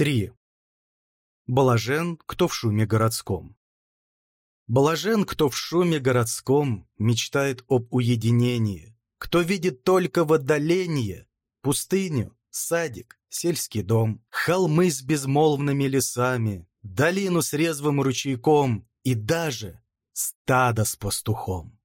3. Блажен, кто в шуме городском. Блажен, кто в шуме городском мечтает об уединении, кто видит только в отдалении пустыню, садик, сельский дом, холмы с безмолвными лесами, долину с резвым ручейком и даже стадо с пастухом.